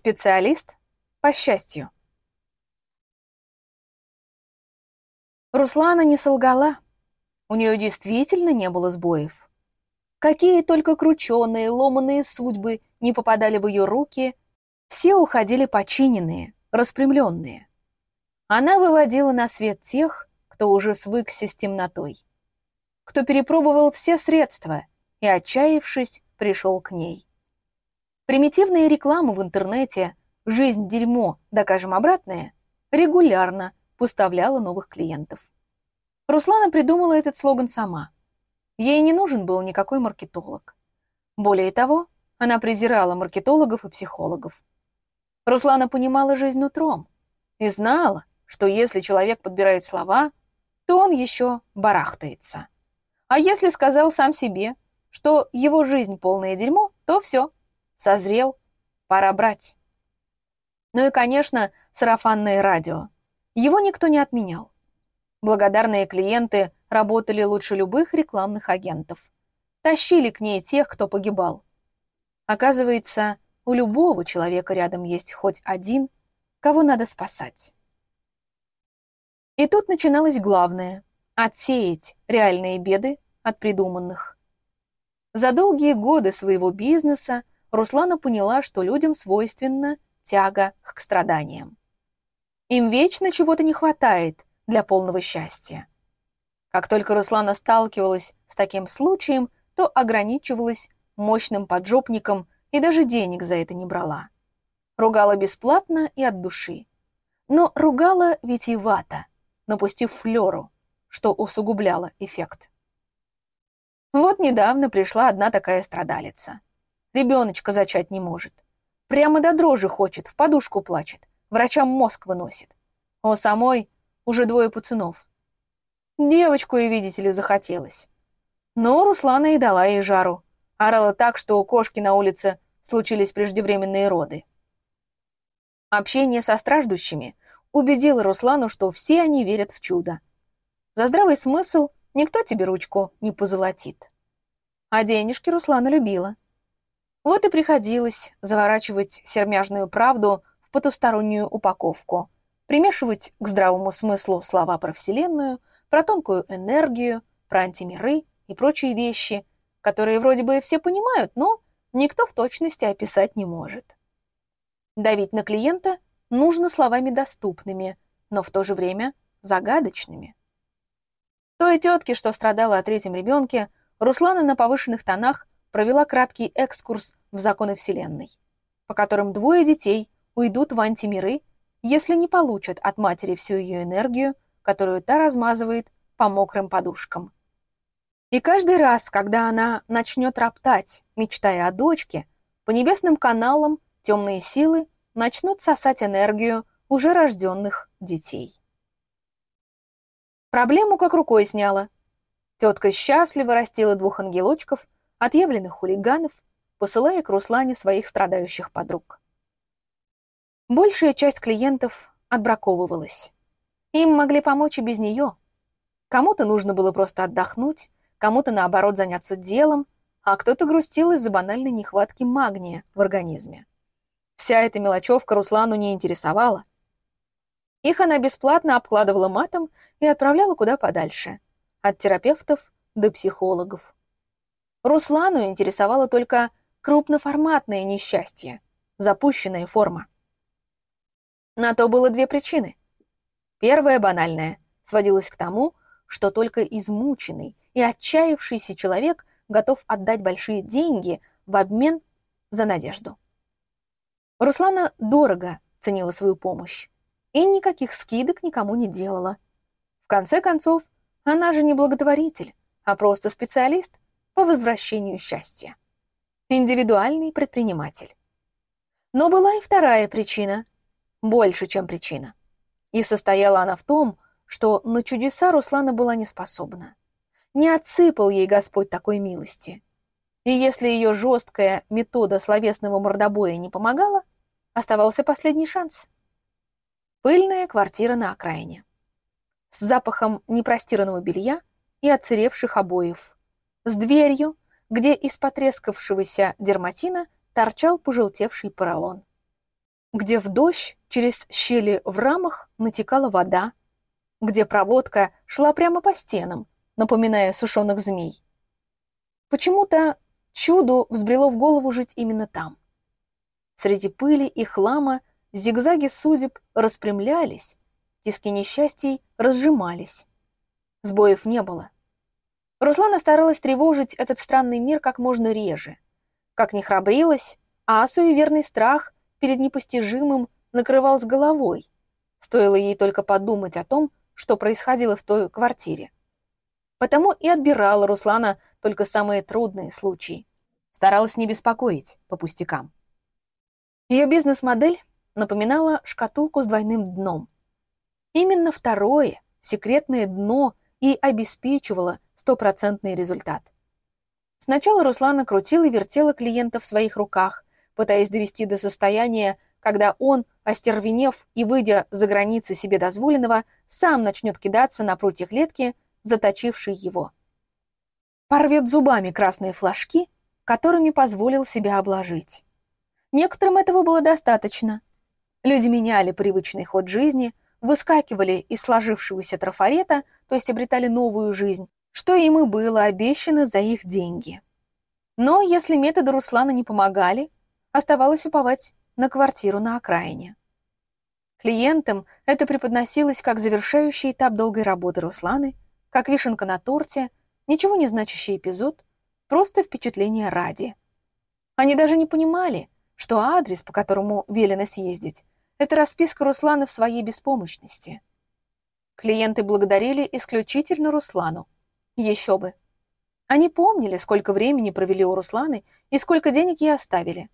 Специалист по счастью. Руслана не солгала. У нее действительно не было сбоев. Какие только крученые, ломаные судьбы не попадали в ее руки, все уходили починенные, распрямленные. Она выводила на свет тех, кто уже свыкся с темнотой, кто перепробовал все средства и, отчаявшись, пришел к ней. Примитивные рекламы в интернете «Жизнь – дерьмо, докажем обратное» регулярно поставляла новых клиентов. Руслана придумала этот слоган сама. Ей не нужен был никакой маркетолог. Более того, она презирала маркетологов и психологов. Руслана понимала жизнь нутром и знала, что если человек подбирает слова, то он еще барахтается. А если сказал сам себе, что его жизнь полное дерьмо, то все, Созрел. Пора брать. Ну и, конечно, сарафанное радио. Его никто не отменял. Благодарные клиенты работали лучше любых рекламных агентов. Тащили к ней тех, кто погибал. Оказывается, у любого человека рядом есть хоть один, кого надо спасать. И тут начиналось главное — отсеять реальные беды от придуманных. За долгие годы своего бизнеса Руслана поняла, что людям свойственна тяга к страданиям. Им вечно чего-то не хватает для полного счастья. Как только Руслана сталкивалась с таким случаем, то ограничивалась мощным поджопником и даже денег за это не брала. Ругала бесплатно и от души. Но ругала витиевато, напустив флеру, что усугубляло эффект. Вот недавно пришла одна такая страдалица. Ребеночка зачать не может. Прямо до дрожи хочет, в подушку плачет. Врачам мозг выносит. У самой уже двое пацанов. Девочку ей, видите ли, захотелось. Но Руслана и дала ей жару. Орала так, что у кошки на улице случились преждевременные роды. Общение со страждущими убедило Руслану, что все они верят в чудо. За здравый смысл никто тебе ручку не позолотит. А денежки Руслана любила. Вот и приходилось заворачивать сермяжную правду в потустороннюю упаковку, примешивать к здравому смыслу слова про Вселенную, про тонкую энергию, про антимиры и прочие вещи, которые вроде бы все понимают, но никто в точности описать не может. Давить на клиента нужно словами доступными, но в то же время загадочными. Той тетке, что страдала о третьем ребенке, Руслана на повышенных тонах провела краткий экскурс в законы Вселенной, по которым двое детей уйдут в антимиры, если не получат от матери всю ее энергию, которую та размазывает по мокрым подушкам. И каждый раз, когда она начнет роптать, мечтая о дочке, по небесным каналам темные силы начнут сосать энергию уже рожденных детей. Проблему как рукой сняла. Тетка счастливо растила двух ангелочков – отъявленных хулиганов, посылая к Руслане своих страдающих подруг. Большая часть клиентов отбраковывалась. Им могли помочь и без нее. Кому-то нужно было просто отдохнуть, кому-то, наоборот, заняться делом, а кто-то грустил из-за банальной нехватки магния в организме. Вся эта мелочевка Руслану не интересовала. Их она бесплатно обкладывала матом и отправляла куда подальше, от терапевтов до психологов. Руслану интересовало только крупноформатное несчастье, запущенная форма. На то было две причины. Первая, банальная, сводилась к тому, что только измученный и отчаявшийся человек готов отдать большие деньги в обмен за надежду. Руслана дорого ценила свою помощь и никаких скидок никому не делала. В конце концов, она же не благотворитель, а просто специалист, по возвращению счастья. Индивидуальный предприниматель. Но была и вторая причина, больше, чем причина. И состояла она в том, что на чудеса Руслана была не способна. Не отсыпал ей Господь такой милости. И если ее жесткая метода словесного мордобоя не помогала, оставался последний шанс. Пыльная квартира на окраине. С запахом непростиранного белья и отсыревших обоев с дверью, где из потрескавшегося дерматина торчал пожелтевший поролон. где в дождь через щели в рамах натекала вода, где проводка шла прямо по стенам, напоминая сушеных змей. Почему-то чуду взбрело в голову жить именно там. Среди пыли и хлама зигзаги судеб распрямлялись, тиски несчастий разжимались. Сбоев не было. Руслана старалась тревожить этот странный мир как можно реже. Как не храбрилась, а суеверный страх перед непостижимым накрывал с головой. Стоило ей только подумать о том, что происходило в той квартире. Потому и отбирала Руслана только самые трудные случаи. Старалась не беспокоить по пустякам. Ее бизнес-модель напоминала шкатулку с двойным дном. Именно второе, секретное дно, и обеспечивало стопроцентный результат. Сначала Руслана крутила и вертела клиента в своих руках, пытаясь довести до состояния, когда он, остервенев и выйдя за границы себе дозволенного, сам начнет кидаться на прутья клетки, заточившей его. Порвет зубами красные флажки, которыми позволил себя обложить. Некоторым этого было достаточно. Люди меняли привычный ход жизни, выскакивали из сложившегося трафарета, то есть обретали новую жизнь, что им и было обещано за их деньги. Но если методы Руслана не помогали, оставалось уповать на квартиру на окраине. Клиентам это преподносилось как завершающий этап долгой работы Русланы, как вишенка на торте, ничего не значащий эпизод, просто впечатление ради. Они даже не понимали, что адрес, по которому велено съездить, это расписка Руслана в своей беспомощности. Клиенты благодарили исключительно Руслану. Еще бы. Они помнили, сколько времени провели у Русланы и сколько денег ей оставили.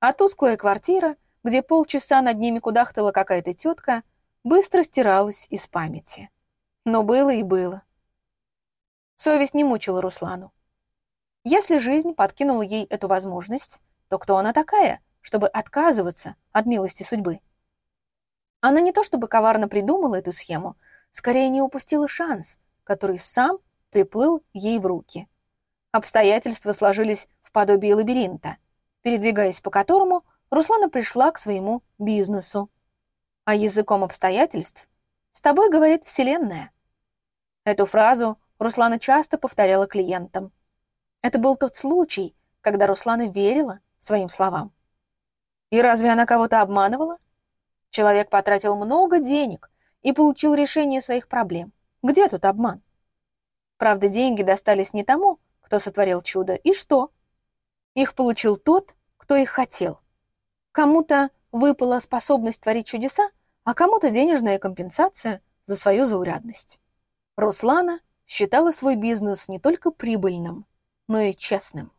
А тусклая квартира, где полчаса над ними кудахтала какая-то тетка, быстро стиралась из памяти. Но было и было. Совесть не мучила Руслану. Если жизнь подкинула ей эту возможность, то кто она такая, чтобы отказываться от милости судьбы? Она не то чтобы коварно придумала эту схему, скорее не упустила шанс, который сам приплыл ей в руки. Обстоятельства сложились в подобии лабиринта, передвигаясь по которому Руслана пришла к своему бизнесу. А языком обстоятельств «С тобой говорит Вселенная». Эту фразу Руслана часто повторяла клиентам. Это был тот случай, когда Руслана верила своим словам. И разве она кого-то обманывала? Человек потратил много денег и получил решение своих проблем. Где тут обман? Правда, деньги достались не тому, кто сотворил чудо. И что? Их получил тот, кто их хотел. Кому-то выпала способность творить чудеса, а кому-то денежная компенсация за свою заурядность. Руслана считала свой бизнес не только прибыльным, но и честным.